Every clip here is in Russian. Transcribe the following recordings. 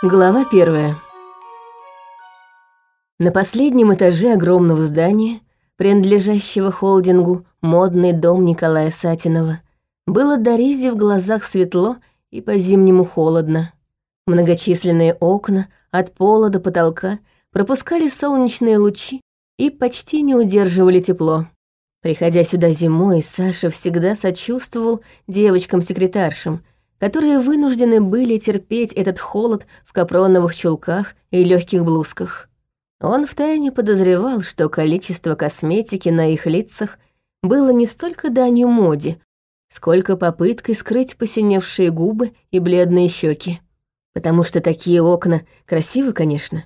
Глава первая. На последнем этаже огромного здания, принадлежащего холдингу «Модный дом Николая Сатинова», было до рези в глазах светло и по-зимнему холодно. Многочисленные окна от пола до потолка пропускали солнечные лучи и почти не удерживали тепло. Приходя сюда зимой, Саша всегда сочувствовал девочкам-секретаршам, которые вынуждены были терпеть этот холод в капроновых чулках и легких блузках. Он втайне подозревал, что количество косметики на их лицах было не столько данью моде, сколько попыткой скрыть посиневшие губы и бледные щеки. Потому что такие окна красивы, конечно,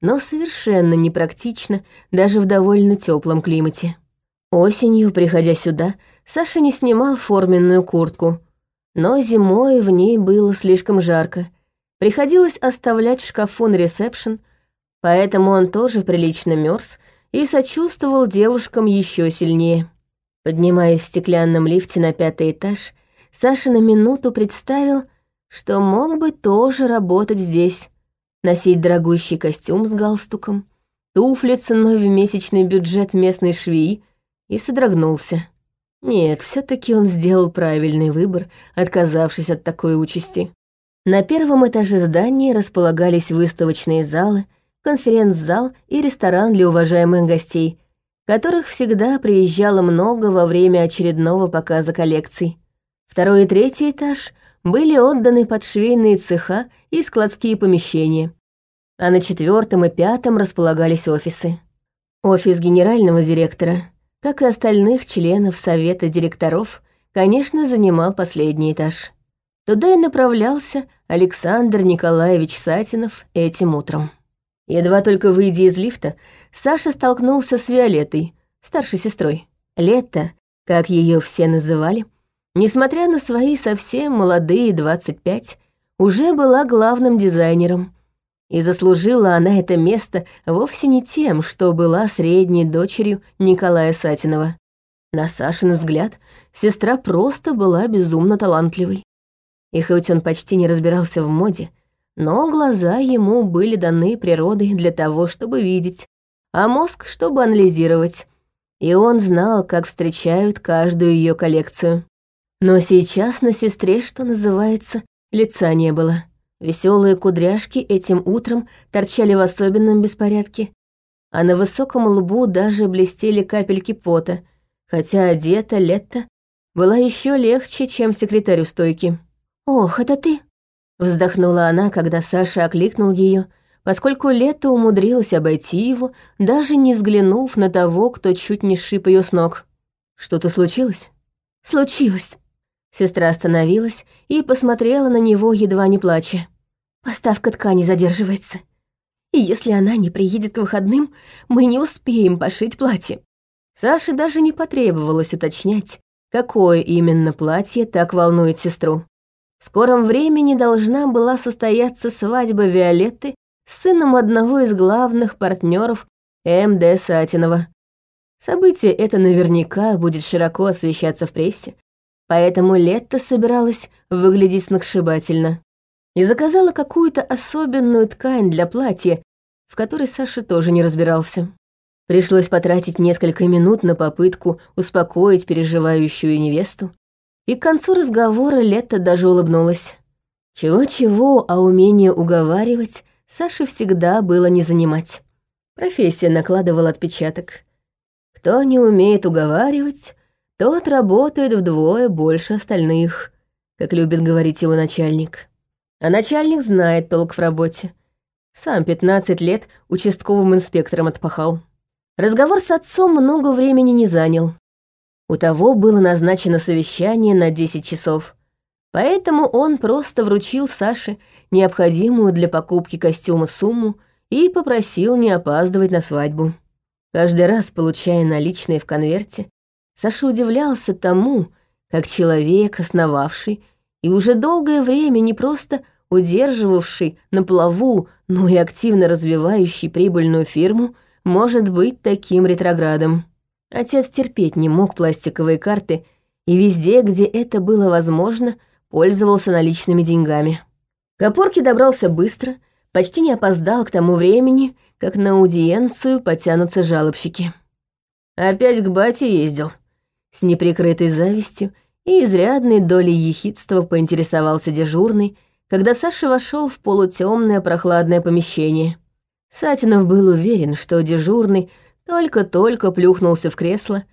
но совершенно непрактично даже в довольно теплом климате. Осенью, приходя сюда, Саша не снимал форменную куртку, но зимой в ней было слишком жарко. Приходилось оставлять в шкафу на ресепшн, поэтому он тоже прилично мерз и сочувствовал девушкам еще сильнее. Поднимаясь в стеклянном лифте на пятый этаж, Саша на минуту представил, что мог бы тоже работать здесь, носить дорогущий костюм с галстуком, туфли ценой в месячный бюджет местной швеи, и содрогнулся. Нет, все таки он сделал правильный выбор, отказавшись от такой участи. На первом этаже здания располагались выставочные залы, конференц-зал и ресторан для уважаемых гостей, которых всегда приезжало много во время очередного показа коллекций. Второй и третий этаж были отданы под швейные цеха и складские помещения, а на четвертом и пятом располагались офисы. Офис генерального директора — как и остальных членов совета директоров, конечно, занимал последний этаж. Туда и направлялся Александр Николаевич Сатинов этим утром. Едва только выйдя из лифта, Саша столкнулся с Виолеттой, старшей сестрой. Лето, как ее все называли, несмотря на свои совсем молодые 25, уже была главным дизайнером, и заслужила она это место вовсе не тем, что была средней дочерью Николая Сатинова. На Сашин взгляд, сестра просто была безумно талантливой. И хоть он почти не разбирался в моде, но глаза ему были даны природой для того, чтобы видеть, а мозг, чтобы анализировать. И он знал, как встречают каждую ее коллекцию. Но сейчас на сестре, что называется, лица не было. Веселые кудряшки этим утром торчали в особенном беспорядке, а на высоком лбу даже блестели капельки пота, хотя одета Летта была еще легче, чем секретарь у стойки. «Ох, это ты?» — вздохнула она, когда Саша окликнул ее, поскольку Лето умудрилась обойти его, даже не взглянув на того, кто чуть не сшиб ее с ног. «Что-то случилось?» «Случилось». Сестра остановилась и посмотрела на него, едва не плача. Поставка ткани задерживается. И если она не приедет к выходным, мы не успеем пошить платье. Саше даже не потребовалось уточнять, какое именно платье так волнует сестру. В скором времени должна была состояться свадьба Виолетты с сыном одного из главных партнеров МД Сатинова. Событие это наверняка будет широко освещаться в прессе, поэтому Летта собиралась выглядеть сногсшибательно и заказала какую-то особенную ткань для платья, в которой Саша тоже не разбирался. Пришлось потратить несколько минут на попытку успокоить переживающую невесту, и к концу разговора Лето даже улыбнулась. Чего-чего, а умение уговаривать Саше всегда было не занимать. Профессия накладывала отпечаток. Кто не умеет уговаривать, тот работает вдвое больше остальных, как любит говорить его начальник. А начальник знает толк в работе. Сам 15 лет участковым инспектором отпахал. Разговор с отцом много времени не занял. У того было назначено совещание на 10 часов. Поэтому он просто вручил Саше необходимую для покупки костюма сумму и попросил не опаздывать на свадьбу. Каждый раз, получая наличные в конверте, Саша удивлялся тому, как человек, основавший и уже долгое время не просто удерживавший на плаву, но и активно развивающий прибыльную фирму, может быть таким ретроградом. Отец терпеть не мог пластиковые карты и везде, где это было возможно, пользовался наличными деньгами. К опорке добрался быстро, почти не опоздал к тому времени, как на аудиенцию потянутся жалобщики. Опять к бате ездил. С неприкрытой завистью и изрядной долей ехидства поинтересовался дежурный, когда Саша вошел в полутемное прохладное помещение. Сатинов был уверен, что дежурный только-только плюхнулся в кресло,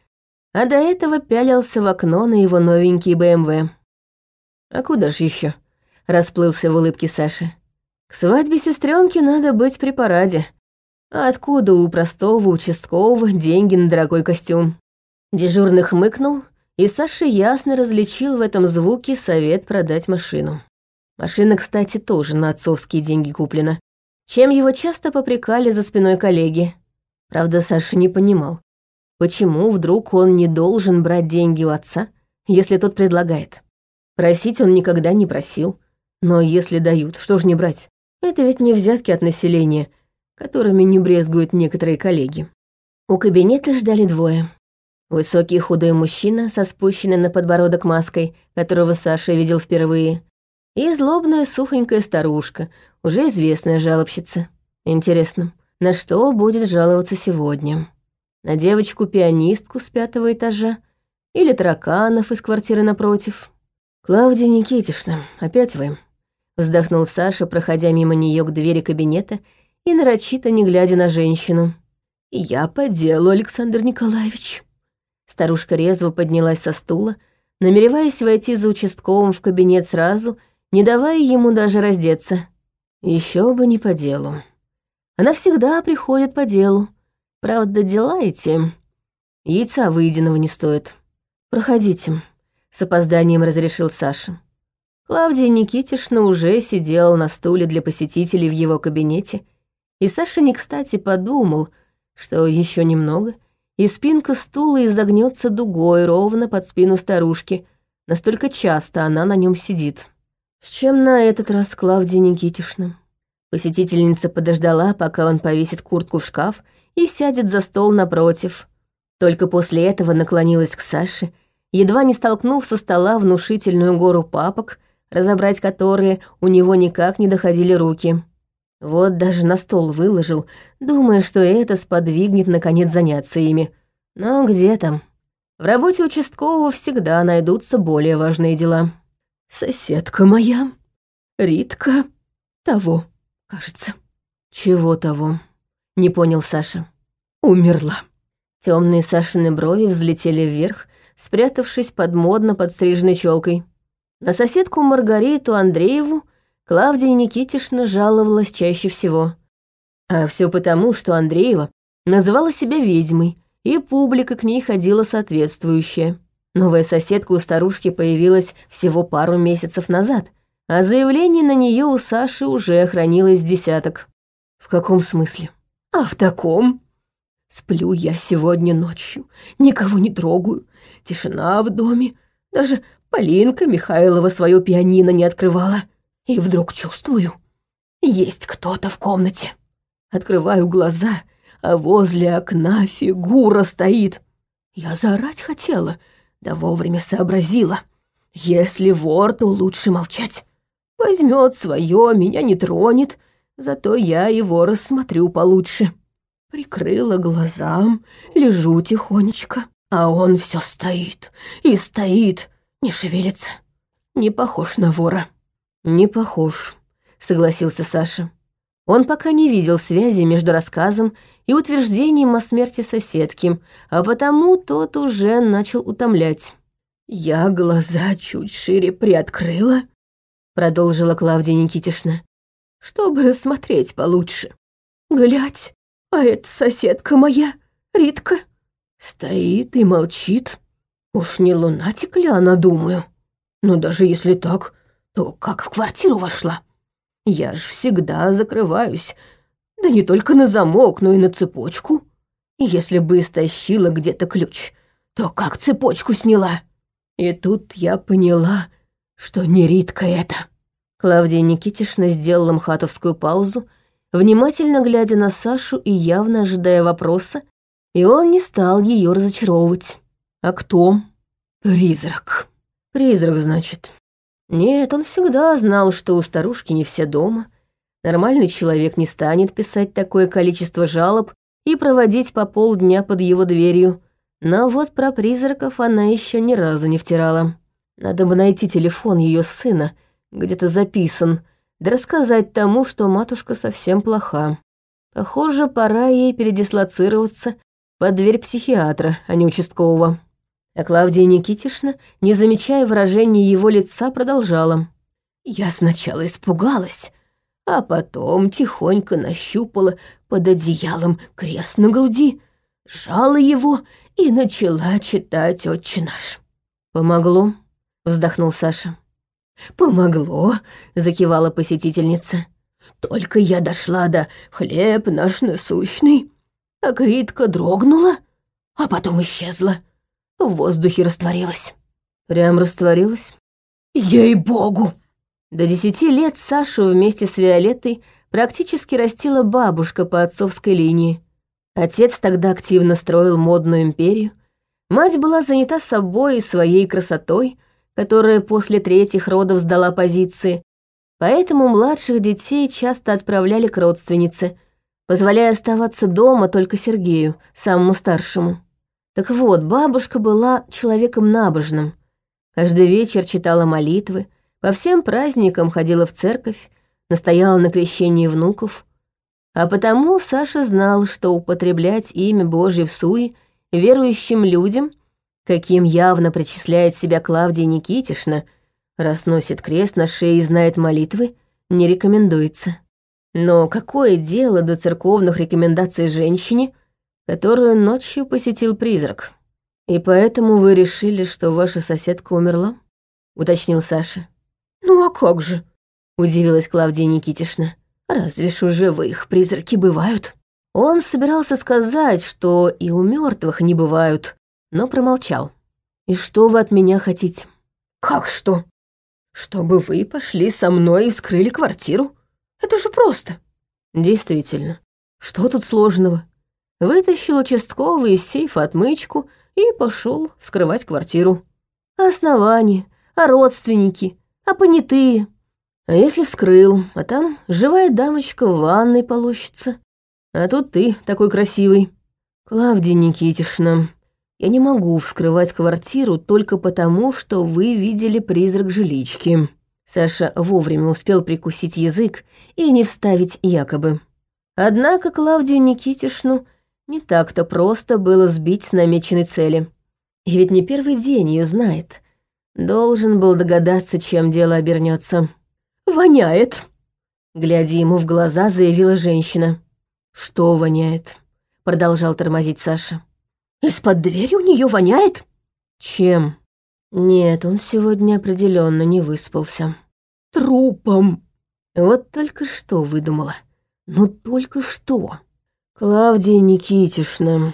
а до этого пялился в окно на его новенький БМВ. «А куда ж еще? расплылся в улыбке Саши. «К свадьбе сестренки надо быть при параде. А откуда у простого участкового деньги на дорогой костюм?» Дежурный хмыкнул, и Саша ясно различил в этом звуке совет продать машину. Машина, кстати, тоже на отцовские деньги куплена, чем его часто попрекали за спиной коллеги. Правда, Саша не понимал, почему вдруг он не должен брать деньги у отца, если тот предлагает. Просить он никогда не просил, но если дают, что ж не брать? Это ведь не взятки от населения, которыми не брезгуют некоторые коллеги. У кабинета ждали двое. Высокий худой мужчина со спущенной на подбородок маской, которого Саша видел впервые, и злобная сухонькая старушка, уже известная жалобщица. Интересно, на что будет жаловаться сегодня? На девочку-пианистку с пятого этажа или тараканов из квартиры напротив? «Клавдия Никитишна, опять вы?» Вздохнул Саша, проходя мимо нее к двери кабинета и нарочито не глядя на женщину. «Я по делу, Александр Николаевич». Старушка резво поднялась со стула, намереваясь войти за участковым в кабинет сразу — не давая ему даже раздеться. Еще бы не по делу. Она всегда приходит по делу. Правда, дела эти... Яйца выеденного не стоит. Проходите, с опозданием разрешил Саша. Клавдия Никитишна уже сидела на стуле для посетителей в его кабинете, и Саша не кстати подумал, что еще немного, и спинка стула изогнется дугой ровно под спину старушки, настолько часто она на нем сидит. «С чем на этот раз Клавдия Никитишна?» Посетительница подождала, пока он повесит куртку в шкаф и сядет за стол напротив. Только после этого наклонилась к Саше, едва не столкнув со стола внушительную гору папок, разобрать которые у него никак не доходили руки. Вот даже на стол выложил, думая, что это сподвигнет наконец заняться ими. Но где там? В работе участкового всегда найдутся более важные дела. Соседка моя, Ритка, того, кажется. Чего того? Не понял Саша. Умерла. Темные Сашины брови взлетели вверх, спрятавшись под модно подстриженной челкой. На соседку Маргариту Андрееву Клавдия Никитишна жаловалась чаще всего. А все потому, что Андреева называла себя ведьмой, и публика к ней ходила соответствующая. Новая соседка у старушки появилась всего пару месяцев назад, а заявлений на нее у Саши уже хранилось десяток. В каком смысле? А в таком. Сплю я сегодня ночью, никого не трогаю, тишина в доме, даже Полинка Михайлова свое пианино не открывала. И вдруг чувствую, есть кто-то в комнате. Открываю глаза, а возле окна фигура стоит. Я заорать хотела — да вовремя сообразила. Если вор, то лучше молчать. Возьмет свое, меня не тронет, зато я его рассмотрю получше. Прикрыла глазам, лежу тихонечко, а он все стоит и стоит, не шевелится. Не похож на вора. Не похож, согласился Саша. Он пока не видел связи между рассказом и утверждением о смерти соседки, а потому тот уже начал утомлять. «Я глаза чуть шире приоткрыла», — продолжила Клавдия Никитишна, «чтобы рассмотреть получше. Глядь, а это соседка моя, Ритка, стоит и молчит. Уж не лунатик ли она, думаю? Но даже если так, то как в квартиру вошла?» Я ж всегда закрываюсь. Да не только на замок, но и на цепочку. Если бы истощила где-то ключ, то как цепочку сняла? И тут я поняла, что не Ритка это. Клавдия Никитишна сделала мхатовскую паузу, внимательно глядя на Сашу и явно ожидая вопроса, и он не стал ее разочаровывать. «А кто?» «Призрак». «Призрак, значит. Нет, он всегда знал, что у старушки не все дома, Нормальный человек не станет писать такое количество жалоб и проводить по полдня под его дверью. Но вот про призраков она еще ни разу не втирала. Надо бы найти телефон ее сына, где-то записан, да рассказать тому, что матушка совсем плоха. Похоже, пора ей передислоцироваться под дверь психиатра, а не участкового. А Клавдия Никитишна, не замечая выражения его лица, продолжала. «Я сначала испугалась, а потом тихонько нащупала под одеялом крест на груди, сжала его и начала читать «Отче наш». «Помогло?» — вздохнул Саша. «Помогло», — закивала посетительница. «Только я дошла до «Хлеб наш насущный», а Критка дрогнула, а потом исчезла. В воздухе растворилась. Прям растворилась? Ей-богу! До десяти лет Сашу вместе с Виолеттой практически растила бабушка по отцовской линии. Отец тогда активно строил модную империю. Мать была занята собой и своей красотой, которая после третьих родов сдала позиции, поэтому младших детей часто отправляли к родственнице, позволяя оставаться дома только Сергею, самому старшему. Так вот, бабушка была человеком набожным. Каждый вечер читала молитвы, по всем праздникам ходила в церковь, настояла на крещении внуков. А потому Саша знал, что употреблять имя Божье в суе верующим людям, каким явно причисляет себя Клавдия Никитишна, раз носит крест на шее и знает молитвы, не рекомендуется. Но какое дело до церковных рекомендаций женщине, которую ночью посетил призрак? И поэтому вы решили, что ваша соседка умерла? Уточнил Саша. Ну а как же? Удивилась Клавдия Никитишна. Разве ж у живых призраки бывают? Он собирался сказать, что и у мертвых не бывают, но промолчал. И что вы от меня хотите? Как что? Чтобы вы пошли со мной и вскрыли квартиру? Это же просто. Действительно, что тут сложного? Вытащил участковый из сейфа отмычку и пошел вскрывать квартиру. А основание, а родственники, а понятые. А если вскрыл, а там живая дамочка в ванной полощется. А тут ты такой красивый. Клавдия Никитишна, я не могу вскрывать квартиру только потому, что вы видели призрак жилички. Саша вовремя успел прикусить язык и не вставить якобы. Однако Клавдию Никитишну не так-то просто было сбить с намеченной цели. И ведь не первый день ее знает. Должен был догадаться, чем дело обернется. «Воняет!» Глядя ему в глаза, заявила женщина. «Что воняет?» Продолжал тормозить Саша. «Из-под двери у нее воняет?» «Чем?» Нет, он сегодня определенно не выспался. Трупом. Вот только что выдумала. Ну только что. Клавдия Никитишна.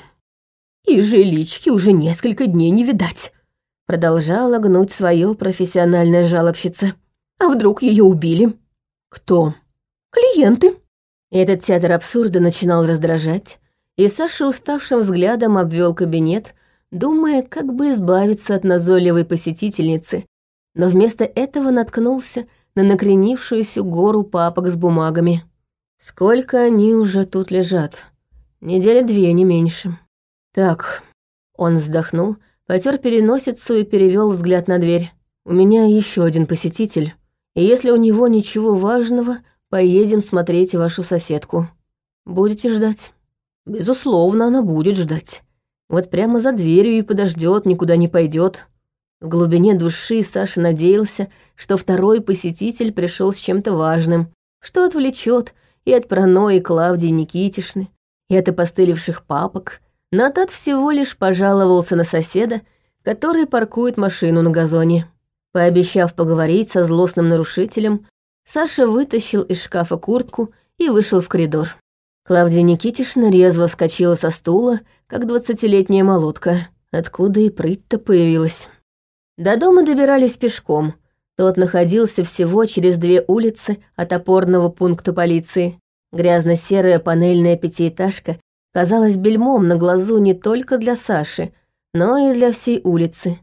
И жилички уже несколько дней не видать. Продолжала гнуть свое профессиональная жалобщица. А вдруг ее убили? Кто? Клиенты. Этот театр абсурда начинал раздражать, и Саша уставшим взглядом обвел кабинет, думая, как бы избавиться от назойливой посетительницы, но вместо этого наткнулся на накренившуюся гору папок с бумагами. Сколько они уже тут лежат? Недели две, не меньше. Так, он вздохнул, потер переносицу и перевел взгляд на дверь. У меня еще один посетитель, и если у него ничего важного, поедем смотреть вашу соседку. Будете ждать? Безусловно, она будет ждать. Вот прямо за дверью и подождет, никуда не пойдет. В глубине души Саша надеялся, что второй посетитель пришел с чем-то важным, что отвлечет и от паранойи Клавдии Никитишны, и от опостылевших папок, но тот всего лишь пожаловался на соседа, который паркует машину на газоне. Пообещав поговорить со злостным нарушителем, Саша вытащил из шкафа куртку и вышел в коридор. Клавдия Никитишна резво вскочила со стула, как двадцатилетняя молотка. Откуда и прыть-то появилась. До дома добирались пешком. Тот находился всего через две улицы от опорного пункта полиции. Грязно-серая панельная пятиэтажка казалась бельмом на глазу не только для Саши, но и для всей улицы.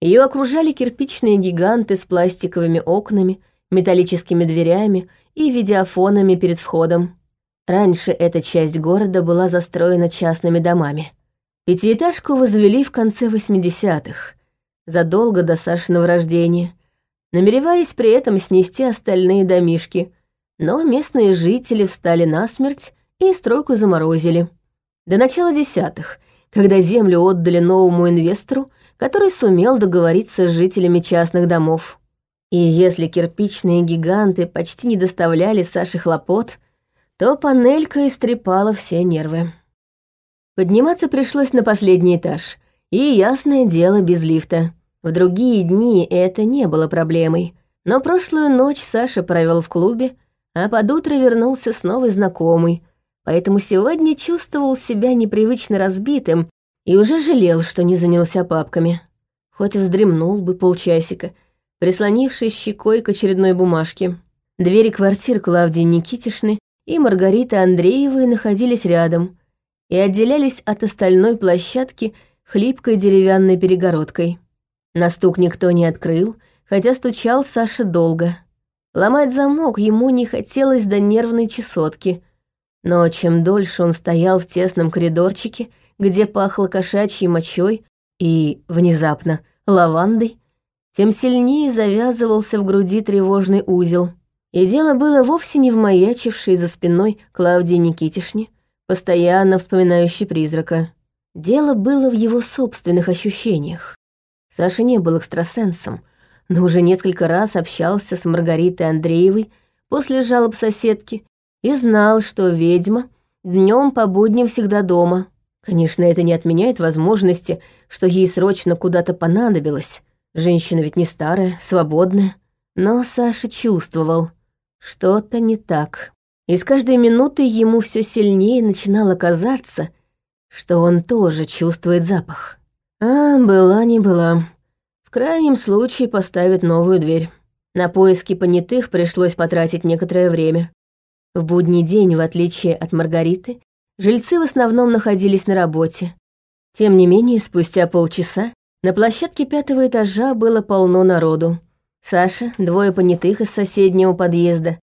Ее окружали кирпичные гиганты с пластиковыми окнами, металлическими дверями и видеофонами перед входом. Раньше эта часть города была застроена частными домами. Пятиэтажку возвели в конце 80-х, задолго до Сашиного рождения, намереваясь при этом снести остальные домишки, но местные жители встали насмерть и стройку заморозили. До начала десятых, когда землю отдали новому инвестору, который сумел договориться с жителями частных домов. И если кирпичные гиганты почти не доставляли Саше хлопот, то панелька истрепала все нервы. Подниматься пришлось на последний этаж, и, ясное дело, без лифта. В другие дни это не было проблемой, но прошлую ночь Саша провел в клубе, а под утро вернулся с новой знакомой, поэтому сегодня чувствовал себя непривычно разбитым и уже жалел, что не занялся папками. Хоть вздремнул бы полчасика, прислонившись щекой к очередной бумажке. Двери квартир Клавдии Никитишны и Маргариты Андреевой находились рядом и отделялись от остальной площадки хлипкой деревянной перегородкой. На стук никто не открыл, хотя стучал Саша долго. Ломать замок ему не хотелось до нервной чесотки, но чем дольше он стоял в тесном коридорчике, где пахло кошачьей мочой и, внезапно, лавандой, тем сильнее завязывался в груди тревожный узел — и дело было вовсе не в маячившей за спиной Клавдии Никитишне, постоянно вспоминающей призрака. Дело было в его собственных ощущениях. Саша не был экстрасенсом, но уже несколько раз общался с Маргаритой Андреевой после жалоб соседки и знал, что ведьма днем по будням всегда дома. Конечно, это не отменяет возможности, что ей срочно куда-то понадобилось. Женщина ведь не старая, свободная. Но Саша чувствовал — что-то не так. И с каждой минутой ему все сильнее начинало казаться, что он тоже чувствует запах. А, была не была. Крайнем случае поставит новую дверь. На поиски понятых пришлось потратить некоторое время. В будний день, в отличие от Маргариты, жильцы в основном находились на работе. Тем не менее, спустя полчаса на площадке пятого этажа было полно народу. Саша, двое понятых из соседнего подъезда,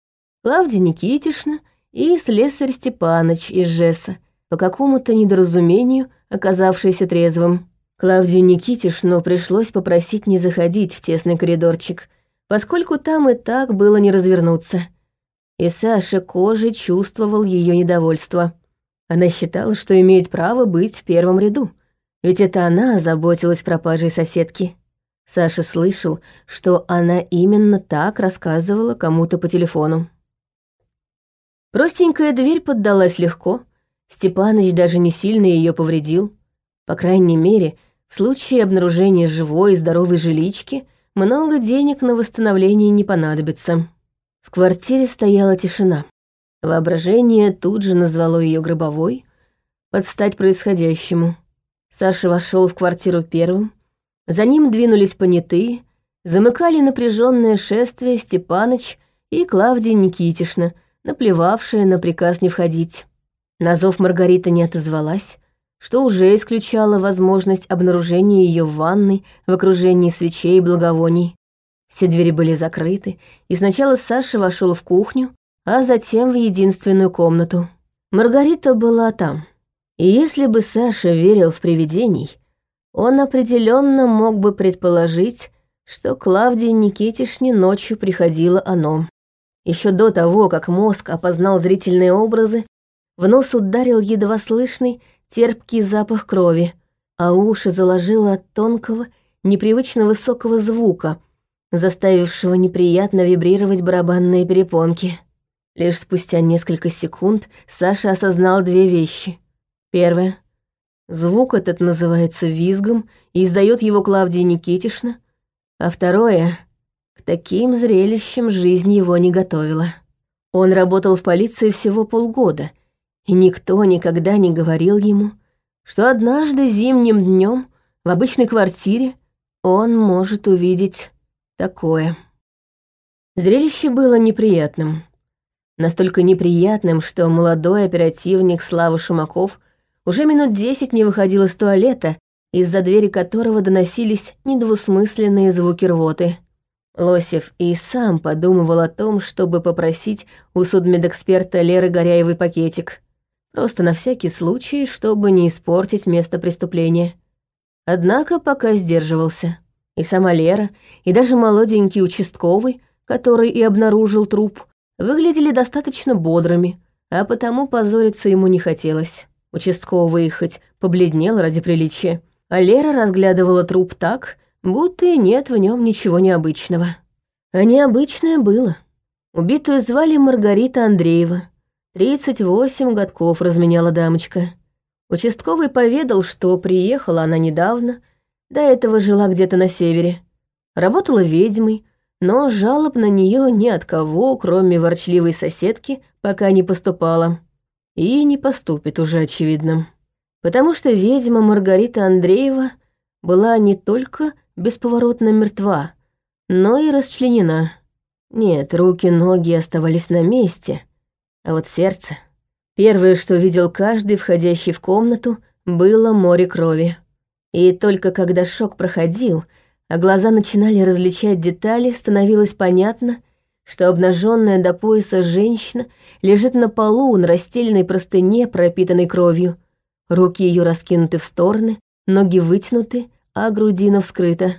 Клавдия Никитишна и слесарь Степаныч из Жеса, по какому-то недоразумению оказавшийся трезвым. Клавдию Никитишну пришлось попросить не заходить в тесный коридорчик, поскольку там и так было не развернуться. И Саша кожей чувствовал ее недовольство. Она считала, что имеет право быть в первом ряду, ведь это она озаботилась пропажей соседки. Саша слышал, что она именно так рассказывала кому-то по телефону. Простенькая дверь поддалась легко, Степаныч даже не сильно ее повредил. По крайней мере, в случае обнаружения живой и здоровой жилички много денег на восстановление не понадобится. В квартире стояла тишина. Воображение тут же назвало ее гробовой, под стать происходящему. Саша вошел в квартиру первым, за ним двинулись понятые, замыкали напряженное шествие Степаныч и Клавдия Никитишна, наплевавшая на приказ не входить. На зов Маргарита не отозвалась, что уже исключало возможность обнаружения ее в ванной в окружении свечей и благовоний. Все двери были закрыты, и сначала Саша вошел в кухню, а затем в единственную комнату. Маргарита была там. И если бы Саша верил в привидений, он определенно мог бы предположить, что Клавдии Никитишне ночью приходило оно. Еще до того, как мозг опознал зрительные образы, в нос ударил едва слышный терпкий запах крови, а уши заложило от тонкого, непривычно высокого звука, заставившего неприятно вибрировать барабанные перепонки. Лишь спустя несколько секунд Саша осознал две вещи. Первое. Звук этот называется визгом и издает его Клавдия Никитишна. А второе таким зрелищем жизнь его не готовила. Он работал в полиции всего полгода, и никто никогда не говорил ему, что однажды зимним днем в обычной квартире он может увидеть такое. Зрелище было неприятным. Настолько неприятным, что молодой оперативник Слава Шумаков уже минут десять не выходил из туалета, из-за двери которого доносились недвусмысленные звуки рвоты. Лосев и сам подумывал о том, чтобы попросить у судмедэксперта Леры Горяевой пакетик. Просто на всякий случай, чтобы не испортить место преступления. Однако пока сдерживался. И сама Лера, и даже молоденький участковый, который и обнаружил труп, выглядели достаточно бодрыми, а потому позориться ему не хотелось. Участковый хоть побледнел ради приличия, а Лера разглядывала труп так, будто и нет в нем ничего необычного. А необычное было. Убитую звали Маргарита Андреева. 38 годков разменяла дамочка. Участковый поведал, что приехала она недавно, до этого жила где-то на севере. Работала ведьмой, но жалоб на нее ни от кого, кроме ворчливой соседки, пока не поступало. И не поступит уже, очевидно. Потому что ведьма Маргарита Андреева была не только бесповоротно мертва, но и расчленена. Нет, руки-ноги оставались на месте, а вот сердце... Первое, что видел каждый, входящий в комнату, было море крови. И только когда шок проходил, а глаза начинали различать детали, становилось понятно, что обнаженная до пояса женщина лежит на полу на расстеленной простыне, пропитанной кровью. Руки ее раскинуты в стороны, ноги вытянуты, а грудина вскрыта.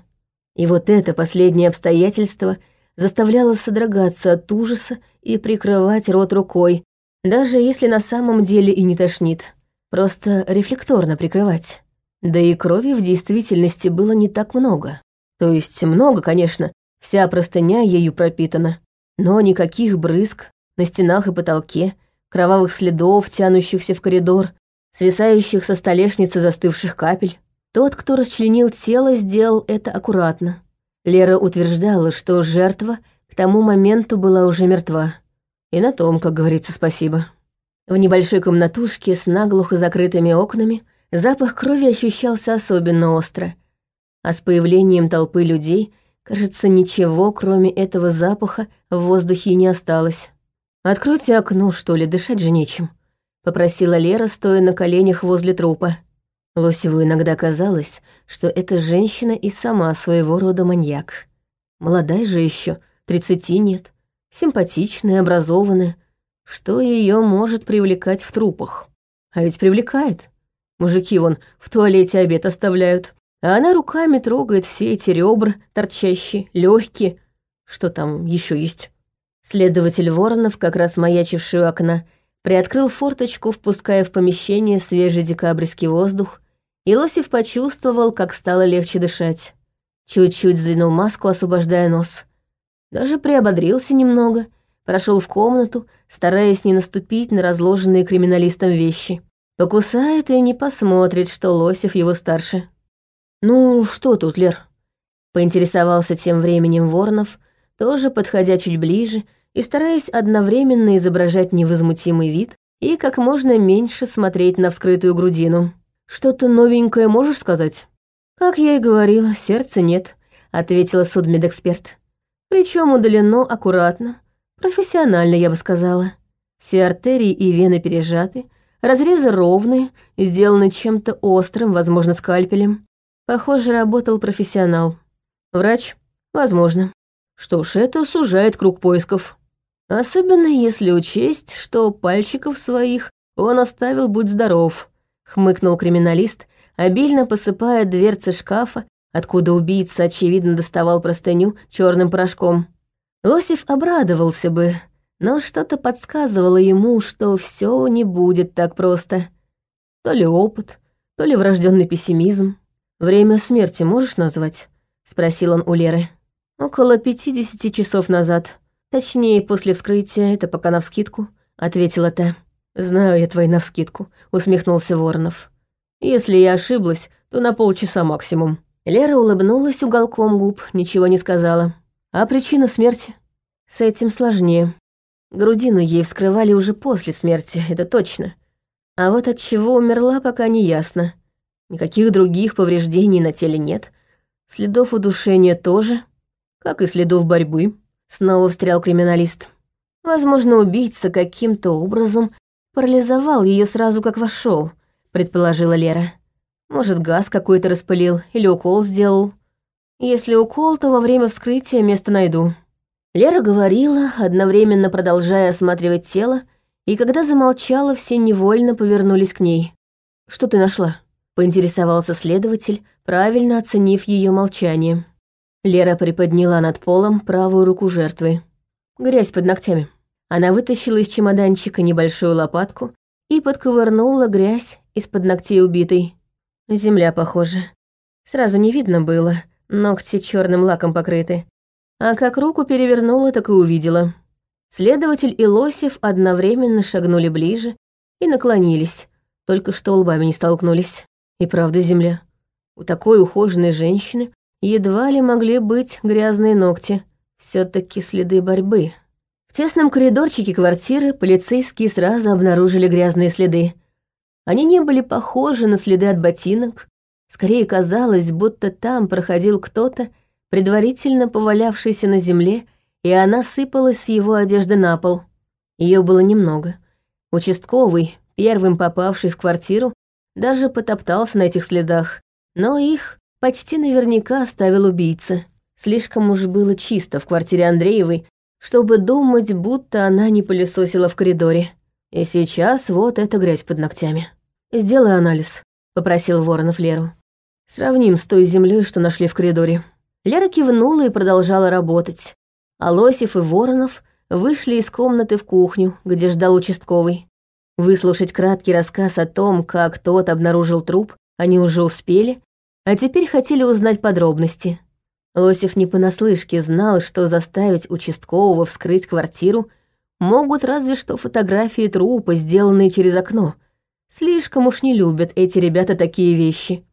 И вот это последнее обстоятельство заставляло содрогаться от ужаса и прикрывать рот рукой, даже если на самом деле и не тошнит. Просто рефлекторно прикрывать. Да и крови в действительности было не так много. То есть много, конечно, вся простыня ею пропитана. Но никаких брызг на стенах и потолке, кровавых следов, тянущихся в коридор, свисающих со столешницы застывших капель. Тот, кто расчленил тело, сделал это аккуратно. Лера утверждала, что жертва к тому моменту была уже мертва. И на том, как говорится, спасибо. В небольшой комнатушке с наглухо закрытыми окнами запах крови ощущался особенно остро. А с появлением толпы людей, кажется, ничего, кроме этого запаха, в воздухе не осталось. «Откройте окно, что ли, дышать же нечем», — попросила Лера, стоя на коленях возле трупа. Лосеву иногда казалось, что эта женщина и сама своего рода маньяк. Молодая же еще, тридцати нет, симпатичная, образованная. Что ее может привлекать в трупах? А ведь привлекает. Мужики вон в туалете обед оставляют, а она руками трогает все эти ребра, торчащие, легкие. Что там еще есть? Следователь Воронов, как раз маячивший у окна, приоткрыл форточку, впуская в помещение свежий декабрьский воздух, и Лосев почувствовал, как стало легче дышать. Чуть-чуть сдвинул маску, освобождая нос. Даже приободрился немного, прошел в комнату, стараясь не наступить на разложенные криминалистом вещи. Покусает и не посмотрит, что Лосев его старше. «Ну, что тут, Лер?» Поинтересовался тем временем Воронов, тоже подходя чуть ближе и стараясь одновременно изображать невозмутимый вид и как можно меньше смотреть на вскрытую грудину. «Что-то новенькое можешь сказать?» «Как я и говорила, сердца нет», — ответила судмедэксперт. Причем удалено аккуратно, профессионально, я бы сказала. Все артерии и вены пережаты, разрезы ровные, сделаны чем-то острым, возможно, скальпелем. Похоже, работал профессионал. Врач? Возможно. Что ж, это сужает круг поисков. Особенно если учесть, что пальчиков своих он оставил «Будь здоров», — хмыкнул криминалист, обильно посыпая дверцы шкафа, откуда убийца, очевидно, доставал простыню черным порошком. Лосев обрадовался бы, но что-то подсказывало ему, что все не будет так просто. То ли опыт, то ли врожденный пессимизм. «Время смерти можешь назвать?» — спросил он у Леры. «Около пятидесяти часов назад», «Точнее, после вскрытия, это пока навскидку», — ответила та. «Знаю я твои навскидку», — усмехнулся Воронов. «Если я ошиблась, то на полчаса максимум». Лера улыбнулась уголком губ, ничего не сказала. «А причина смерти?» «С этим сложнее. Грудину ей вскрывали уже после смерти, это точно. А вот от чего умерла, пока не ясно. Никаких других повреждений на теле нет. Следов удушения тоже, как и следов борьбы». Снова встрял криминалист. Возможно, убийца каким-то образом парализовал ее сразу, как вошел, предположила Лера. Может, газ какой-то распылил или укол сделал. Если укол, то во время вскрытия место найду». Лера говорила, одновременно продолжая осматривать тело, и когда замолчала, все невольно повернулись к ней. «Что ты нашла?» — поинтересовался следователь, правильно оценив ее молчание. Лера приподняла над полом правую руку жертвы. Грязь под ногтями. Она вытащила из чемоданчика небольшую лопатку и подковырнула грязь из-под ногтей убитой. Земля, похоже. Сразу не видно было, ногти черным лаком покрыты. А как руку перевернула, так и увидела. Следователь и Лосев одновременно шагнули ближе и наклонились, только что лбами не столкнулись. И правда земля. У такой ухоженной женщины едва ли могли быть грязные ногти. все таки следы борьбы. В тесном коридорчике квартиры полицейские сразу обнаружили грязные следы. Они не были похожи на следы от ботинок. Скорее казалось, будто там проходил кто-то, предварительно повалявшийся на земле, и она сыпалась с его одежды на пол. Ее было немного. Участковый, первым попавший в квартиру, даже потоптался на этих следах, но их почти наверняка оставил убийца. Слишком уж было чисто в квартире Андреевой, чтобы думать, будто она не пылесосила в коридоре. И сейчас вот эта грязь под ногтями. «Сделай анализ», — попросил Воронов Леру. «Сравним с той землей, что нашли в коридоре». Лера кивнула и продолжала работать. А Лосев и Воронов вышли из комнаты в кухню, где ждал участковый. Выслушать краткий рассказ о том, как тот обнаружил труп, они уже успели, а теперь хотели узнать подробности. Лосев не понаслышке знал, что заставить участкового вскрыть квартиру могут разве что фотографии трупа, сделанные через окно. Слишком уж не любят эти ребята такие вещи.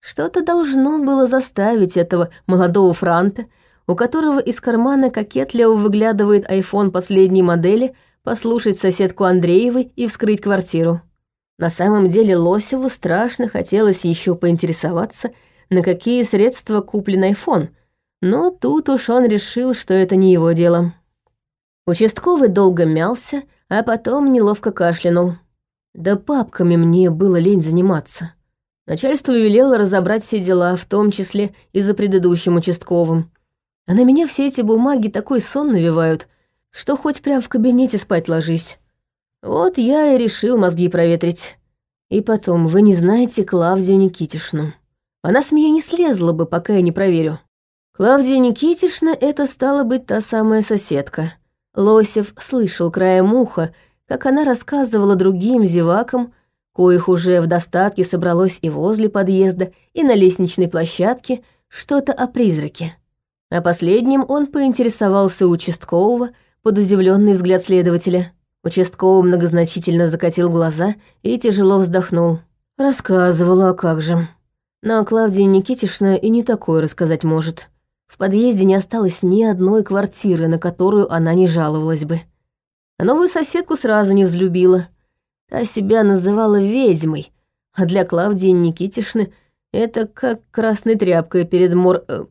Что-то должно было заставить этого молодого франта, у которого из кармана кокетливо выглядывает айфон последней модели, послушать соседку Андреевой и вскрыть квартиру. На самом деле Лосеву страшно хотелось еще поинтересоваться, на какие средства куплен айфон — но тут уж он решил, что это не его дело. Участковый долго мялся, а потом неловко кашлянул. Да папками мне было лень заниматься. Начальство велело разобрать все дела, в том числе и за предыдущим участковым. А на меня все эти бумаги такой сон навевают, что хоть прям в кабинете спать ложись. Вот я и решил мозги проветрить. И потом, вы не знаете Клавдию Никитишну. Она с меня не слезла бы, пока я не проверю. Клавдия Никитишна — это стала быть та самая соседка. Лосев слышал краем уха, как она рассказывала другим зевакам, коих уже в достатке собралось и возле подъезда, и на лестничной площадке, что-то о призраке. А последним он поинтересовался участкового под удивленный взгляд следователя. Участковый многозначительно закатил глаза и тяжело вздохнул. Рассказывала, а как же. Но Клавдия Никитишна и не такое рассказать может. В подъезде не осталось ни одной квартиры, на которую она не жаловалась бы. А новую соседку сразу не взлюбила. Та себя называла ведьмой, а для Клавдии Никитишны это как красной тряпкой перед мор... Э,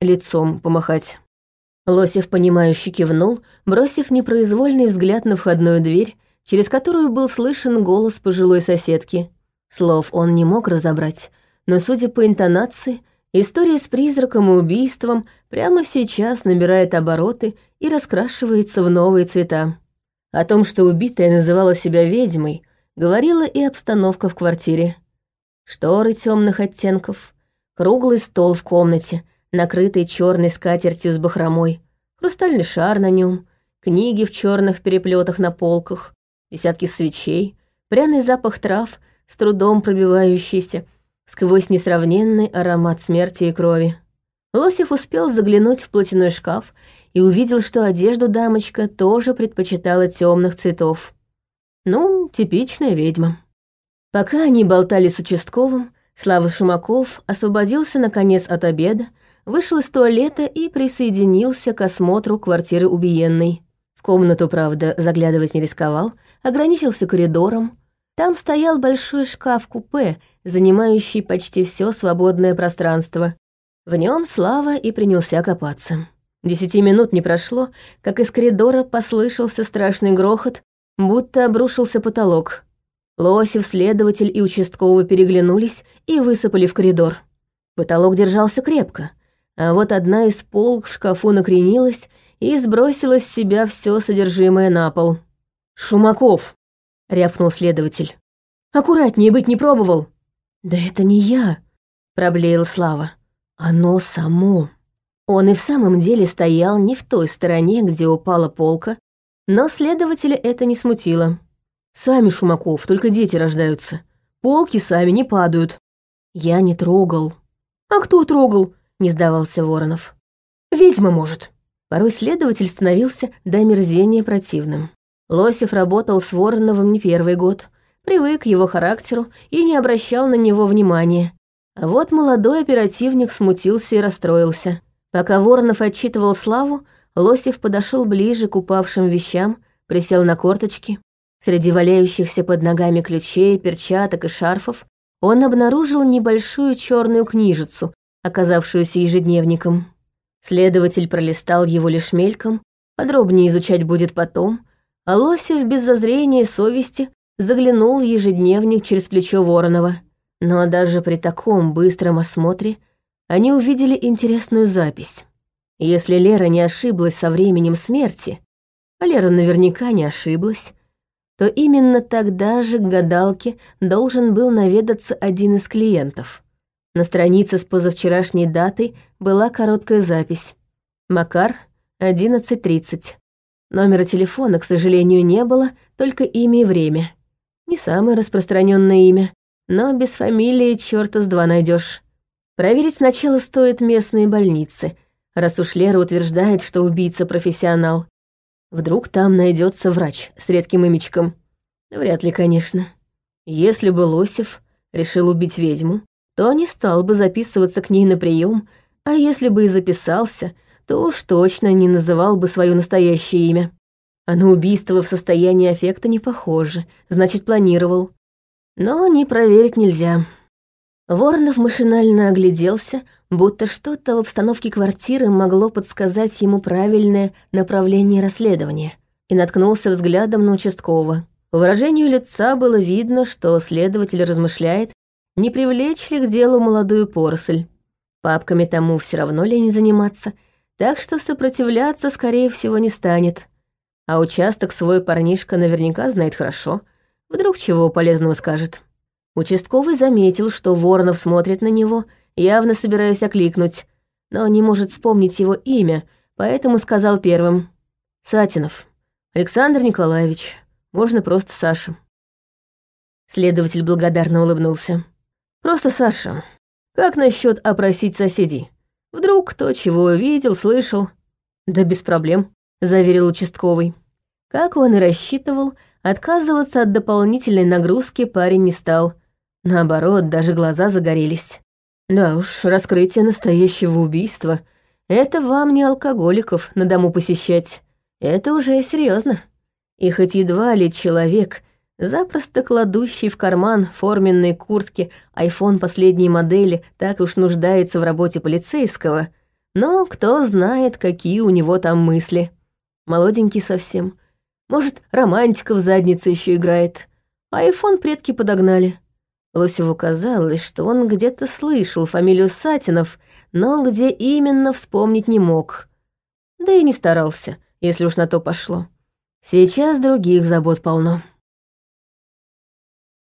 лицом помахать. Лосев, понимающе кивнул, бросив непроизвольный взгляд на входную дверь, через которую был слышен голос пожилой соседки. Слов он не мог разобрать, но, судя по интонации, История с призраком и убийством прямо сейчас набирает обороты и раскрашивается в новые цвета. О том, что убитая называла себя ведьмой, говорила и обстановка в квартире. Шторы темных оттенков, круглый стол в комнате, накрытый черной скатертью с бахромой, хрустальный шар на нем, книги в черных переплетах на полках, десятки свечей, пряный запах трав, с трудом пробивающийся сквозь несравненный аромат смерти и крови. Лосев успел заглянуть в платяной шкаф и увидел, что одежду дамочка тоже предпочитала темных цветов. Ну, типичная ведьма. Пока они болтали с участковым, Слава Шумаков освободился, наконец, от обеда, вышел из туалета и присоединился к осмотру квартиры убиенной. В комнату, правда, заглядывать не рисковал, ограничился коридором, там стоял большой шкаф-купе, занимающий почти все свободное пространство. В нем Слава и принялся копаться. Десяти минут не прошло, как из коридора послышался страшный грохот, будто обрушился потолок. Лосев, следователь и участковый переглянулись и высыпали в коридор. Потолок держался крепко, А вот одна из полок в шкафу накренилась и сбросила с себя все содержимое на пол. «Шумаков!» — рявкнул следователь. «Аккуратнее быть не пробовал!» «Да это не я!» — проблеял Слава. «Оно само!» Он и в самом деле стоял не в той стороне, где упала полка, но следователя это не смутило. «Сами, Шумаков, только дети рождаются. Полки сами не падают». «Я не трогал». «А кто трогал?» — не сдавался Воронов. «Ведьма, может». Порой следователь становился до мерзения противным. Лосев работал с Вороновым не первый год, привык к его характеру и не обращал на него внимания. А вот молодой оперативник смутился и расстроился. Пока Воронов отчитывал Славу, Лосев подошел ближе к упавшим вещам, присел на корточки. Среди валяющихся под ногами ключей, перчаток и шарфов он обнаружил небольшую черную книжицу, оказавшуюся ежедневником. Следователь пролистал его лишь мельком, подробнее изучать будет потом, а Лосев без зазрения совести заглянул в ежедневник через плечо Воронова. Но даже при таком быстром осмотре они увидели интересную запись. Если Лера не ошиблась со временем смерти, а Лера наверняка не ошиблась, то именно тогда же к гадалке должен был наведаться один из клиентов. На странице с позавчерашней датой была короткая запись. Макар, 11.30. Номера телефона, к сожалению, не было, только имя и время. Не самое распространенное имя, но без фамилии чёрта с два найдешь. Проверить сначала стоит местные больницы, раз уж Лера утверждает, что убийца профессионал. Вдруг там найдется врач с редким имечком. Вряд ли, конечно. Если бы Лосев решил убить ведьму, то не стал бы записываться к ней на прием, а если бы и записался, то уж точно не называл бы свое настоящее имя. А на убийство в состоянии аффекта не похоже, значит, планировал. Но не проверить нельзя. Воронов машинально огляделся, будто что-то в обстановке квартиры могло подсказать ему правильное направление расследования, и наткнулся взглядом на участкового. По выражению лица было видно, что следователь размышляет, не привлечь ли к делу молодую поросль. Папками тому все равно ли не заниматься, так что сопротивляться, скорее всего, не станет. А участок свой парнишка наверняка знает хорошо, вдруг чего полезного скажет. Участковый заметил, что Воронов смотрит на него, явно собираясь окликнуть, но не может вспомнить его имя, поэтому сказал первым. «Сатинов. Александр Николаевич. Можно просто Саша». Следователь благодарно улыбнулся. Просто Саша. Как насчет опросить соседей? Вдруг кто чего видел, слышал? Да без проблем, заверил участковый. Как он и рассчитывал, отказываться от дополнительной нагрузки парень не стал. Наоборот, даже глаза загорелись. Да уж, раскрытие настоящего убийства — это вам не алкоголиков на дому посещать. Это уже серьезно. И хоть едва ли человек — запросто кладущий в карман форменной куртки айфон последней модели так уж нуждается в работе полицейского, но кто знает, какие у него там мысли. Молоденький совсем. Может, романтика в заднице еще играет. айфон предки подогнали. Лосеву казалось, что он где-то слышал фамилию Сатинов, но где именно вспомнить не мог. Да и не старался, если уж на то пошло. Сейчас других забот полно.